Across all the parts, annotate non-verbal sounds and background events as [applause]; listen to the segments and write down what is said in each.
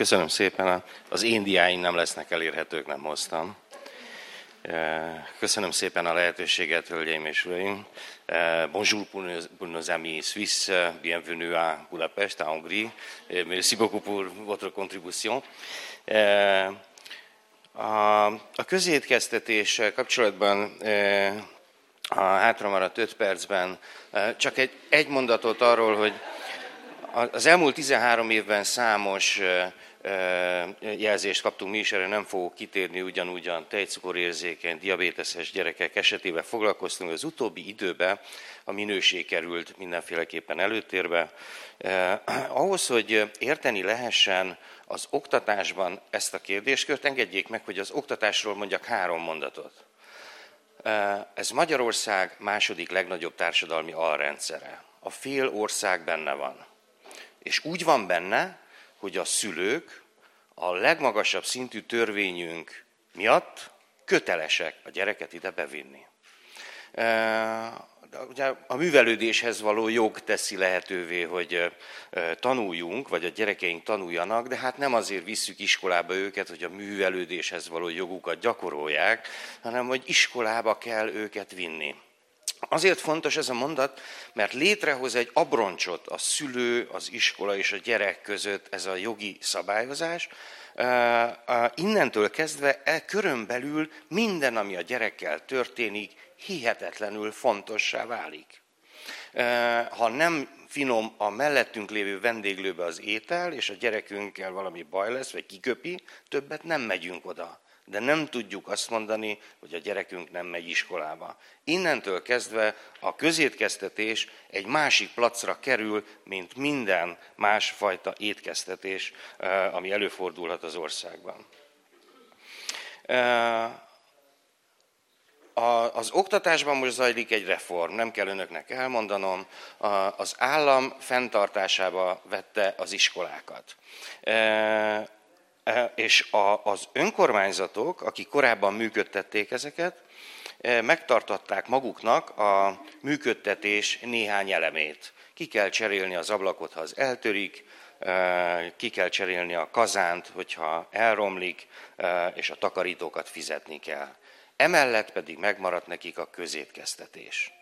Köszönöm szépen, az én diáim nem lesznek elérhetők, nem hoztam. Köszönöm szépen a lehetőséget, hölgyeim és uraim. Bonjour pour nos amis suisses, bienvenue à Budapest, à Hongrie. Merci beaucoup pour votre contribution. A közétkeztetés kapcsolatban a hátra maradt öt percben csak egy, egy mondatot arról, hogy az elmúlt 13 évben számos jelzést kaptunk mi is, erre nem fogok kitérni, ugyanúgyan tejcukorérzékeny, diabéteses gyerekek esetében foglalkoztunk, az utóbbi időben a minőség került mindenféleképpen előtérbe. ahhoz, hogy érteni lehessen az oktatásban ezt a kérdéskört, engedjék meg, hogy az oktatásról mondjak három mondatot. Ez Magyarország második legnagyobb társadalmi alrendszere. A fél ország benne van. És úgy van benne, hogy a szülők a legmagasabb szintű törvényünk miatt kötelesek a gyereket ide bevinni. Ugye a művelődéshez való jog teszi lehetővé, hogy tanuljunk, vagy a gyerekeink tanuljanak, de hát nem azért visszük iskolába őket, hogy a művelődéshez való jogukat gyakorolják, hanem hogy iskolába kell őket vinni. Azért fontos ez a mondat, mert létrehoz egy abroncsot a szülő, az iskola és a gyerek között ez a jogi szabályozás. Innentől kezdve e körön belül minden, ami a gyerekkel történik, hihetetlenül fontossá válik. Ha nem finom a mellettünk lévő vendéglőbe az étel, és a gyerekünkkel valami baj lesz, vagy kiköpi, többet nem megyünk oda de nem tudjuk azt mondani, hogy a gyerekünk nem megy iskolába. Innentől kezdve a közétkeztetés egy másik placra kerül, mint minden másfajta étkeztetés, eh, ami előfordulhat az országban. Eh, az oktatásban most zajlik egy reform, nem kell önöknek elmondanom, az állam fenntartásába vette az iskolákat. Eh, és az önkormányzatok, akik korábban működtették ezeket, e, megtartatták maguknak a működtetés néhány elemét. Ki kell cserélni az ablakot, ha az eltörik, e, ki kell cserélni a kazánt, hogyha elromlik, és a takarítókat fizetni kell. Emellett pedig megmaradt nekik a közétkeztetés.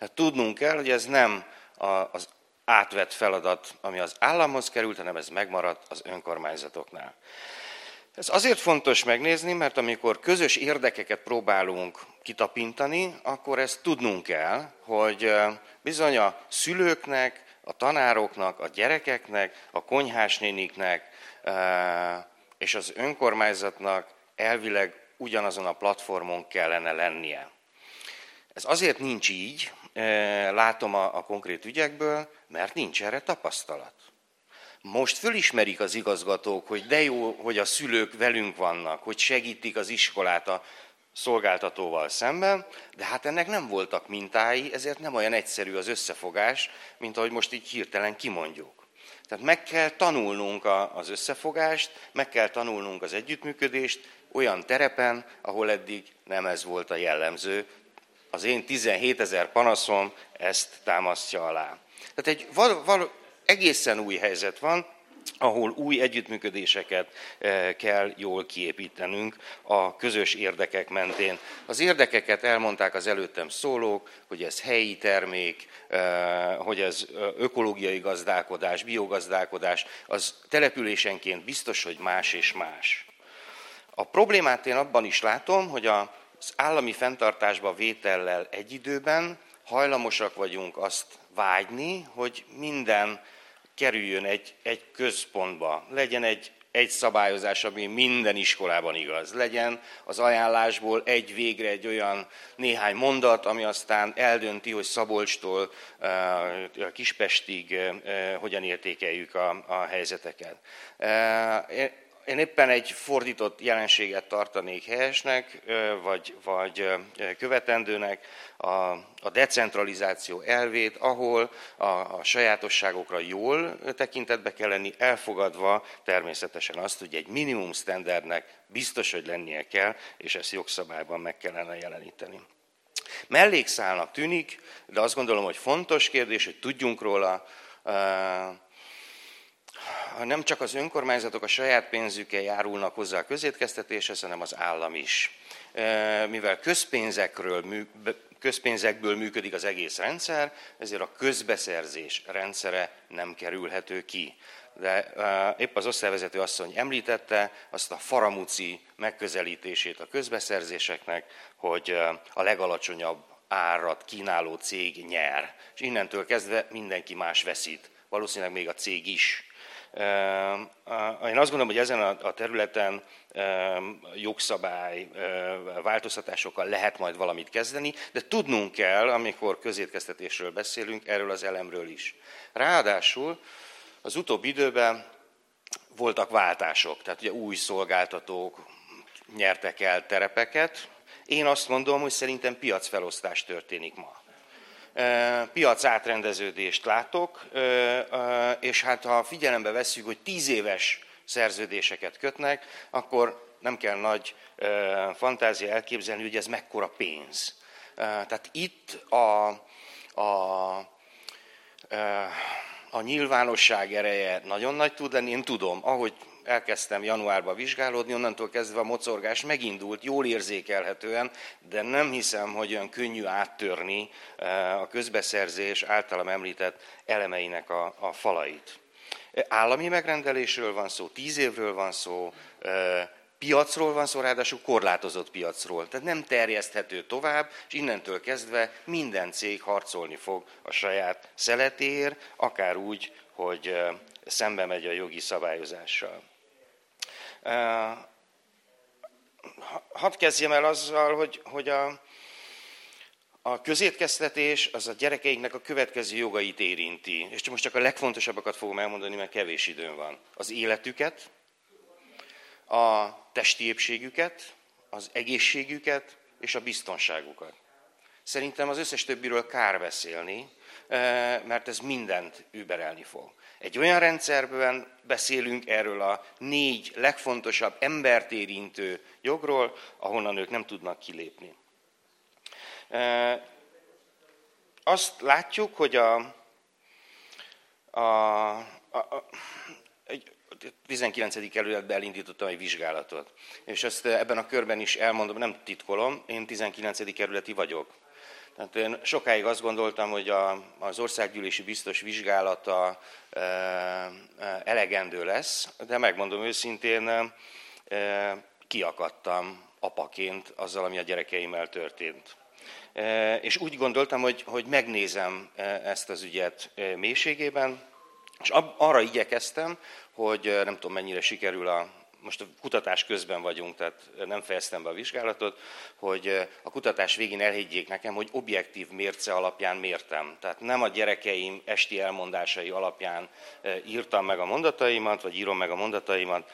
Hát tudnunk kell, hogy ez nem az átvett feladat, ami az államhoz került, hanem ez megmaradt az önkormányzatoknál. Ez azért fontos megnézni, mert amikor közös érdekeket próbálunk kitapintani, akkor ezt tudnunk kell, hogy bizony a szülőknek, a tanároknak, a gyerekeknek, a konyhásnéniknek és az önkormányzatnak elvileg ugyanazon a platformon kellene lennie. Ez azért nincs így, látom a, a konkrét ügyekből, mert nincs erre tapasztalat. Most fölismerik az igazgatók, hogy de jó, hogy a szülők velünk vannak, hogy segítik az iskolát a szolgáltatóval szemben, de hát ennek nem voltak mintái, ezért nem olyan egyszerű az összefogás, mint ahogy most így hirtelen kimondjuk. Tehát meg kell tanulnunk az összefogást, meg kell tanulnunk az együttműködést olyan terepen, ahol eddig nem ez volt a jellemző. Az én 17 ezer panaszom ezt támasztja alá. Tehát egy val, val, egészen új helyzet van, ahol új együttműködéseket eh, kell jól kiépítenünk a közös érdekek mentén. Az érdekeket elmondták az előttem szólók, hogy ez helyi termék, eh, hogy ez eh, ökológiai gazdálkodás, biogazdálkodás, az településenként biztos, hogy más és más. A problémát én abban is látom, hogy az állami fenntartásba vétellel egy időben hajlamosak vagyunk azt vágyni, hogy minden kerüljön egy, egy központba, legyen egy, egy szabályozás, ami minden iskolában igaz. Legyen az ajánlásból egy végre egy olyan néhány mondat, ami aztán eldönti, hogy Szabolcstól uh, Kispestig uh, hogyan értékeljük a, a helyzeteket. Én éppen egy fordított jelenséget tartanék helyesnek, vagy, vagy követendőnek, a, a decentralizáció elvét, ahol a, a sajátosságokra jól tekintetbe kell lenni, elfogadva természetesen azt, hogy egy minimum standardnek biztos, hogy lennie kell, és ezt jogszabályban meg kellene jeleníteni. Mellékszálnak tűnik, de azt gondolom, hogy fontos kérdés, hogy tudjunk róla, nem csak az önkormányzatok a saját pénzükkel járulnak hozzá a közétkeztetéshez, hanem az állam is. Mivel közpénzekről, közpénzekből működik az egész rendszer, ezért a közbeszerzés rendszere nem kerülhető ki. De épp az osztályvezető asszony említette azt a faramuci megközelítését a közbeszerzéseknek, hogy a legalacsonyabb árat kínáló cég nyer. És innentől kezdve mindenki más veszít. Valószínűleg még a cég is. Én azt gondolom, hogy ezen a területen jogszabály változtatásokkal lehet majd valamit kezdeni, de tudnunk kell, amikor közétkeztetésről beszélünk, erről az elemről is. Ráadásul az utóbbi időben voltak váltások, tehát ugye új szolgáltatók nyertek el terepeket. Én azt mondom, hogy szerintem piacfelosztás történik ma piac átrendeződést látok, és hát ha figyelembe vesszük, hogy tíz éves szerződéseket kötnek, akkor nem kell nagy fantázia elképzelni, hogy ez mekkora pénz. Tehát itt a, a, a nyilvánosság ereje nagyon nagy tud lenni, én tudom, ahogy elkezdtem januárban vizsgálódni, onnantól kezdve a mocorgás megindult, jól érzékelhetően, de nem hiszem, hogy olyan könnyű áttörni eh, a közbeszerzés általam említett elemeinek a, a falait. Állami megrendelésről van szó, tíz évről van szó, eh, piacról van szó, ráadásul korlátozott piacról. Tehát nem terjeszthető tovább, és innentől kezdve minden cég harcolni fog a saját szeletéért, akár úgy, hogy eh, szembe megy a jogi szabályozással. Hadd kezdjem el azzal, hogy, hogy a, a közétkeztetés az a gyerekeinknek a következő jogait érinti. És most csak a legfontosabbakat fogom elmondani, mert kevés időn van. Az életüket, a testi épségüket, az egészségüket és a biztonságukat. Szerintem az összes többiről kár beszélni, mert ez mindent überelni fog. Egy olyan rendszerben beszélünk erről a négy legfontosabb embert érintő jogról, ahonnan ők nem tudnak kilépni. Azt látjuk, hogy a, a, a, a 19. kerületben elindítottam egy vizsgálatot. És ezt ebben a körben is elmondom, nem titkolom, én 19. kerületi vagyok. Tehát én sokáig azt gondoltam, hogy a, az országgyűlési biztos vizsgálata e, e, elegendő lesz, de megmondom őszintén, e, kiakadtam apaként azzal, ami a gyerekeimmel történt. E, és úgy gondoltam, hogy, hogy megnézem e, ezt az ügyet e, mélységében, és arra igyekeztem, hogy nem tudom mennyire sikerül a most a kutatás közben vagyunk, tehát nem fejeztem be a vizsgálatot, hogy a kutatás végén elhiggyék nekem, hogy objektív mérce alapján mértem. Tehát nem a gyerekeim esti elmondásai alapján írtam meg a mondataimat, vagy írom meg a mondataimat,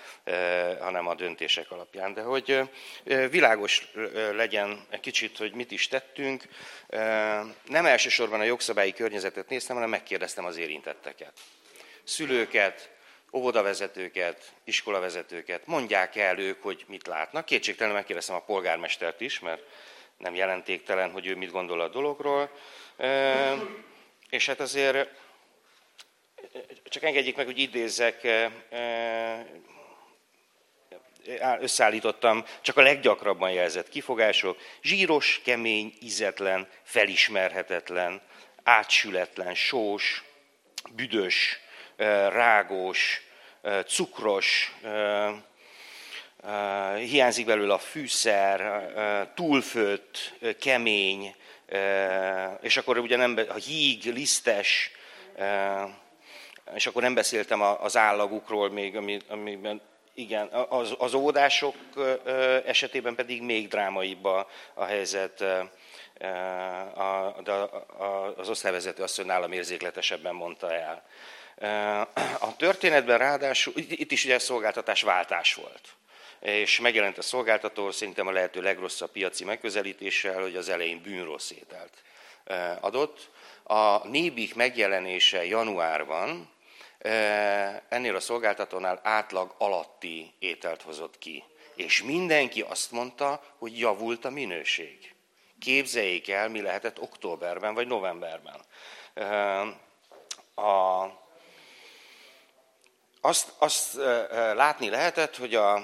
hanem a döntések alapján. De hogy világos legyen egy kicsit, hogy mit is tettünk, nem elsősorban a jogszabályi környezetet néztem, hanem megkérdeztem az érintetteket. Szülőket, óvodavezetőket, iskolavezetőket, mondják el ők, hogy mit látnak. Kétségtelenül megkérdeztem a polgármestert is, mert nem jelentéktelen, hogy ő mit gondol a dologról. És hát azért csak engedjék meg, hogy idézzek, összeállítottam csak a leggyakrabban jelzett kifogások. Zsíros, kemény, ízetlen, felismerhetetlen, átsületlen, sós, büdös, rágós, cukros, hiányzik belőle a fűszer, túlfőtt, kemény, és akkor ugye nem, a híg, lisztes, és akkor nem beszéltem az állagukról még, amiben igen, az, az óvodások esetében pedig még drámaibb a, a helyzet, de az osztályvezető azt, hogy nálam érzékletesebben mondta el. A történetben ráadásul, itt is ugye szolgáltatás váltás volt. És megjelent a szolgáltató szerintem a lehető legrosszabb piaci megközelítéssel, hogy az elején bűnrossz ételt adott. A Nébik megjelenése januárban ennél a szolgáltatónál átlag alatti ételt hozott ki. És mindenki azt mondta, hogy javult a minőség. Képzeljék el, mi lehetett októberben vagy novemberben. A azt, azt látni lehetett, hogy a,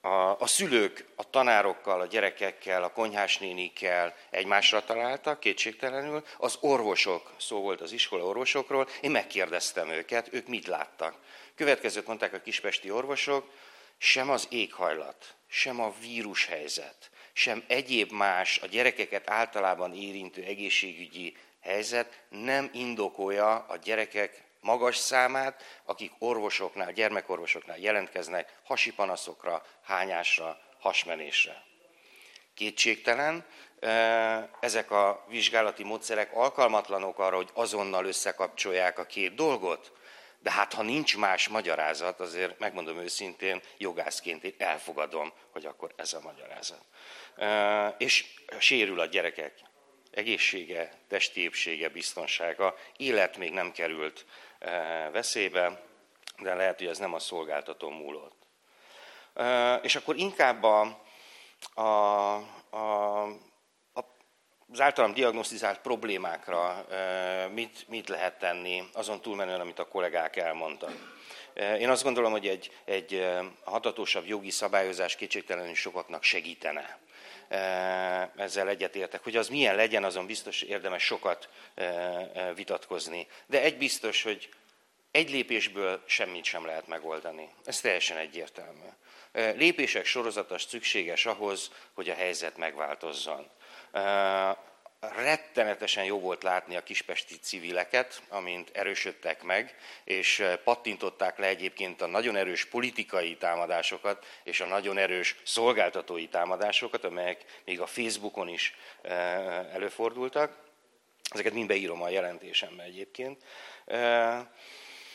a, a szülők a tanárokkal, a gyerekekkel, a konyhásnénikkel egymásra találtak, kétségtelenül. Az orvosok, szó volt az iskola orvosokról, én megkérdeztem őket, ők mit láttak. Következőt mondták a kispesti orvosok, sem az éghajlat, sem a vírushelyzet, sem egyéb más a gyerekeket általában érintő egészségügyi helyzet nem indokolja a gyerekek magas számát, akik orvosoknál, gyermekorvosoknál jelentkeznek hasipanaszokra, hányásra, hasmenésre. Kétségtelen, ezek a vizsgálati módszerek alkalmatlanok arra, hogy azonnal összekapcsolják a két dolgot, de hát ha nincs más magyarázat, azért megmondom őszintén, jogászként én elfogadom, hogy akkor ez a magyarázat. És sérül a gyerekek egészsége, testi épsége, biztonsága, élet még nem került veszélybe, de lehet, hogy ez nem a szolgáltató múlott. És akkor inkább a, a, a, az általam diagnosztizált problémákra mit, mit lehet tenni, azon túlmenően, amit a kollégák elmondtak. Én azt gondolom, hogy egy, egy hatatósabb jogi szabályozás kétségtelenül sokaknak segítene. Ezzel egyetértek. Hogy az milyen legyen, azon biztos érdemes sokat vitatkozni. De egy biztos, hogy egy lépésből semmit sem lehet megoldani. Ez teljesen egyértelmű. Lépések sorozatos szükséges ahhoz, hogy a helyzet megváltozzon rettenetesen jó volt látni a kispesti civileket, amint erősödtek meg, és pattintották le egyébként a nagyon erős politikai támadásokat, és a nagyon erős szolgáltatói támadásokat, amelyek még a Facebookon is előfordultak. Ezeket mind beírom a jelentésembe egyébként.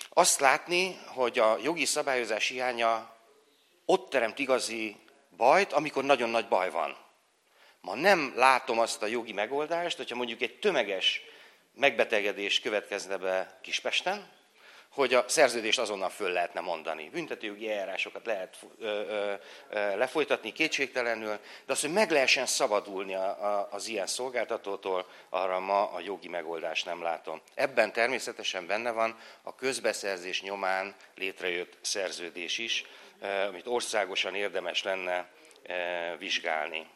Azt látni, hogy a jogi szabályozás hiánya ott teremt igazi bajt, amikor nagyon nagy baj van. Ma nem látom azt a jogi megoldást, hogyha mondjuk egy tömeges megbetegedés következne be Kispesten, hogy a szerződést azonnal föl lehetne mondani. Büntetőjogi eljárásokat lehet lefolytatni kétségtelenül, de az, hogy meg lehessen szabadulni az ilyen szolgáltatótól, arra ma a jogi megoldást nem látom. Ebben természetesen benne van a közbeszerzés nyomán létrejött szerződés is, amit országosan érdemes lenne vizsgálni.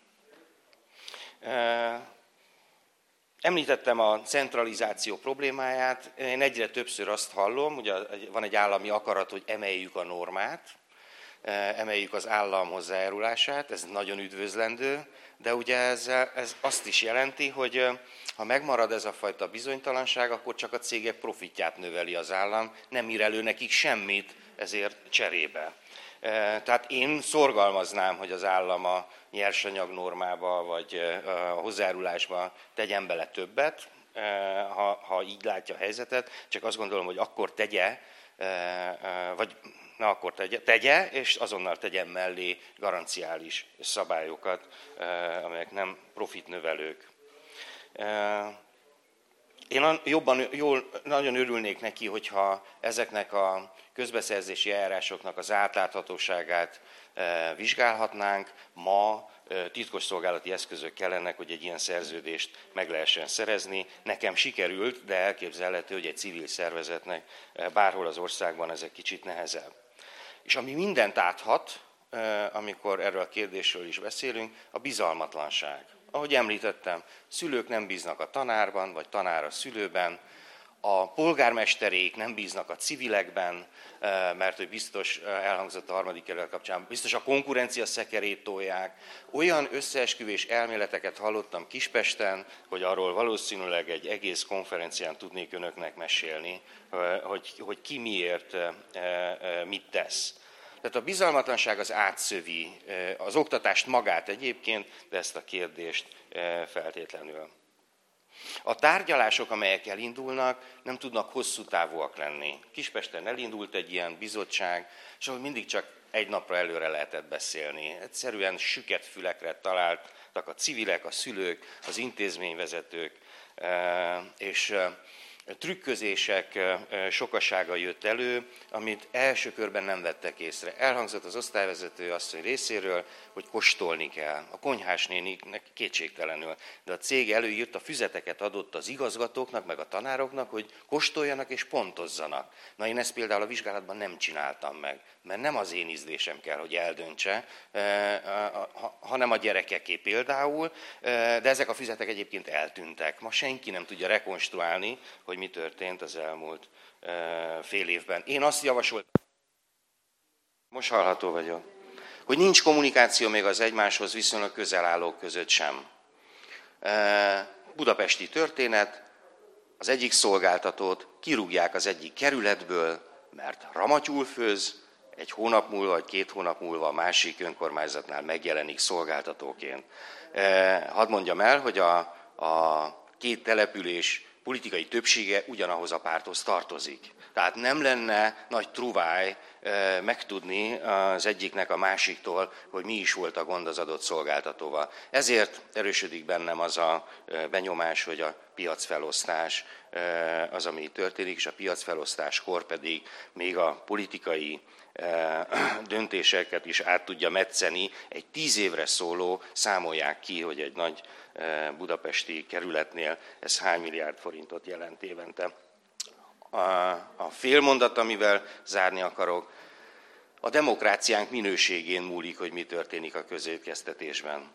Említettem a centralizáció problémáját. Én egyre többször azt hallom, hogy van egy állami akarat, hogy emeljük a normát, emeljük az állam hozzájárulását, ez nagyon üdvözlendő, de ugye ez, ez azt is jelenti, hogy ha megmarad ez a fajta bizonytalanság, akkor csak a cégek profitját növeli az állam, nem ír elő nekik semmit ezért cserébe. Tehát én szorgalmaznám, hogy az állam a nyersanyag normába vagy a hozzájárulásba tegyen bele többet, ha, ha így látja a helyzetet, csak azt gondolom, hogy akkor tegye, vagy na akkor tegye, tegye, és azonnal tegyen mellé garanciális szabályokat, amelyek nem profitnövelők. Én jobban, jól, nagyon örülnék neki, hogyha ezeknek a közbeszerzési eljárásoknak az átláthatóságát eh, vizsgálhatnánk. Ma eh, titkosszolgálati eszközök kellenek, hogy egy ilyen szerződést meg lehessen szerezni. Nekem sikerült, de elképzelhető, hogy egy civil szervezetnek eh, bárhol az országban ez egy kicsit nehezebb. És ami mindent áthat, amikor erről a kérdésről is beszélünk, a bizalmatlanság. Ahogy említettem, szülők nem bíznak a tanárban, vagy tanár a szülőben, a polgármesterék nem bíznak a civilekben, eh, mert hogy biztos eh, elhangzott a harmadik kerület kapcsán, biztos a konkurencia szekerét tolják. Olyan összeesküvés elméleteket hallottam Kispesten, hogy arról valószínűleg egy egész konferencián tudnék önöknek mesélni, eh, hogy, hogy ki miért mit tesz. Tehát a bizalmatlanság az átszövi az oktatást magát egyébként, de ezt a kérdést feltétlenül. A tárgyalások, amelyek elindulnak, nem tudnak hosszú távúak lenni. Kispesten elindult egy ilyen bizottság, és ahol mindig csak egy napra előre lehetett beszélni. Egyszerűen süket fülekre találtak a civilek, a szülők, az intézményvezetők, és trükközések sokasága jött elő, amit első körben nem vettek észre. Elhangzott az osztályvezető asszony részéről, hogy kóstolni kell. A konyhás néniknek kétségtelenül. De a cég előírt, a füzeteket adott az igazgatóknak, meg a tanároknak, hogy kóstoljanak és pontozzanak. Na én ezt például a vizsgálatban nem csináltam meg, mert nem az én ízlésem kell, hogy eldöntse, hanem a gyerekeké például, de ezek a füzetek egyébként eltűntek. Ma senki nem tudja rekonstruálni, hogy mi történt az elmúlt fél évben. Én azt javasoltam, most hallható vagyok, hogy nincs kommunikáció még az egymáshoz viszonylag közel állók között sem. Budapesti történet, az egyik szolgáltatót kirúgják az egyik kerületből, mert ramatyul főz, egy hónap múlva, vagy két hónap múlva a másik önkormányzatnál megjelenik szolgáltatóként. Hadd mondjam el, hogy a, a két település politikai többsége ugyanahoz a párthoz tartozik. Tehát nem lenne nagy truváj megtudni az egyiknek a másiktól, hogy mi is volt a gond az adott szolgáltatóval. Ezért erősödik bennem az a benyomás, hogy a piacfelosztás az, ami történik, és a piacfelosztáskor pedig még a politikai [clears throat] döntéseket is át tudja metszeni. Egy tíz évre szóló számolják ki, hogy egy nagy budapesti kerületnél ez hány milliárd forintot jelent évente. A félmondat, amivel zárni akarok, a demokráciánk minőségén múlik, hogy mi történik a közétkeztetésben.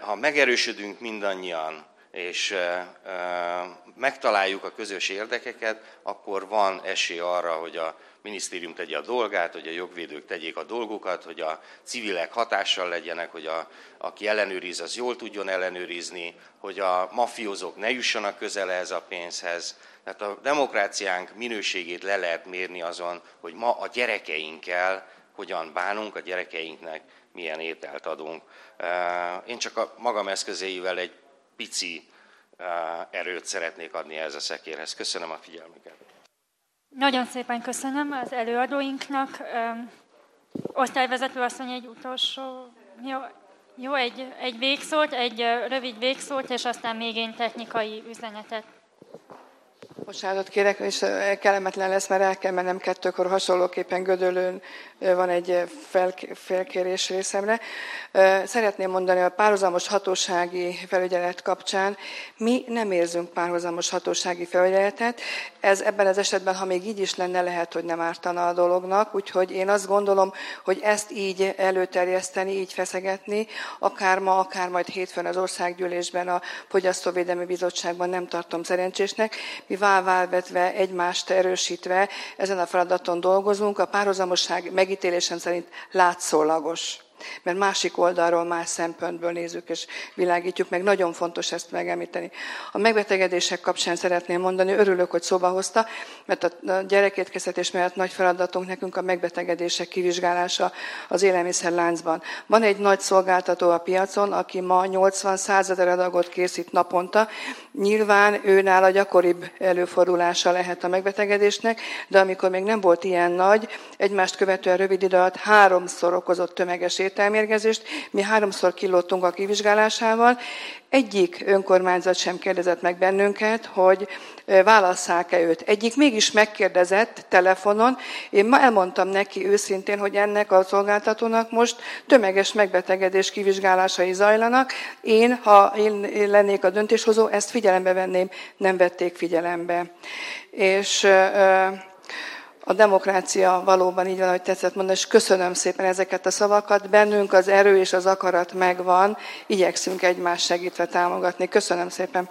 Ha megerősödünk mindannyian, és megtaláljuk a közös érdekeket, akkor van esély arra, hogy a minisztérium tegye a dolgát, hogy a jogvédők tegyék a dolgukat, hogy a civilek hatással legyenek, hogy a, aki ellenőriz, az jól tudjon ellenőrizni, hogy a mafiózók ne jussanak közel ez a pénzhez. Tehát a demokráciánk minőségét le lehet mérni azon, hogy ma a gyerekeinkkel hogyan bánunk, a gyerekeinknek milyen ételt adunk. Én csak a magam eszközeivel egy pici erőt szeretnék adni ez a szekérhez. Köszönöm a figyelmüket. Nagyon szépen köszönöm az előadóinknak. Osztályvezető asszony egy utolsó, jó, jó egy, egy végszót, egy rövid végszót, és aztán még én technikai üzenetet. Bocsánatot kérek, és kellemetlen lesz, mert el kell mennem kettőkor hasonlóképpen Gödölőn van egy fel, felkérés részemre. Szeretném mondani, a párhuzamos hatósági felügyelet kapcsán mi nem érzünk párhuzamos hatósági felügyeletet. Ez ebben az esetben, ha még így is lenne, lehet, hogy nem ártana a dolognak. Úgyhogy én azt gondolom, hogy ezt így előterjeszteni, így feszegetni, akár ma, akár majd hétfőn az országgyűlésben, a Fogyasztóvédelmi Bizottságban nem tartom szerencsésnek. Mi válvetve, egymást erősítve ezen a feladaton dolgozunk. A párhuzamosság meg megítélésem szerint látszólagos. Mert másik oldalról, más szempontból nézzük és világítjuk meg. Nagyon fontos ezt megemlíteni. A megbetegedések kapcsán szeretném mondani, örülök, hogy szóba hozta, mert a gyerekétkeztetés mellett nagy feladatunk nekünk a megbetegedések kivizsgálása az élelmiszerláncban. Van egy nagy szolgáltató a piacon, aki ma 80-100 ezer adagot készít naponta. Nyilván őnál a gyakoribb előfordulása lehet a megbetegedésnek, de amikor még nem volt ilyen nagy, egymást követően rövid idő alatt háromszor okozott tömeges ételmérgezést. Mi háromszor kilóttunk a kivizsgálásával. Egyik önkormányzat sem kérdezett meg bennünket, hogy válasszák-e őt. Egyik mégis megkérdezett telefonon. Én ma elmondtam neki őszintén, hogy ennek a szolgáltatónak most tömeges megbetegedés kivizsgálásai zajlanak. Én, ha én lennék a döntéshozó, ezt figyelembe venném, nem vették figyelembe. És a demokrácia valóban így van, hogy tetszett mondani, és köszönöm szépen ezeket a szavakat. Bennünk az erő és az akarat megvan, igyekszünk egymást segítve támogatni. Köszönöm szépen.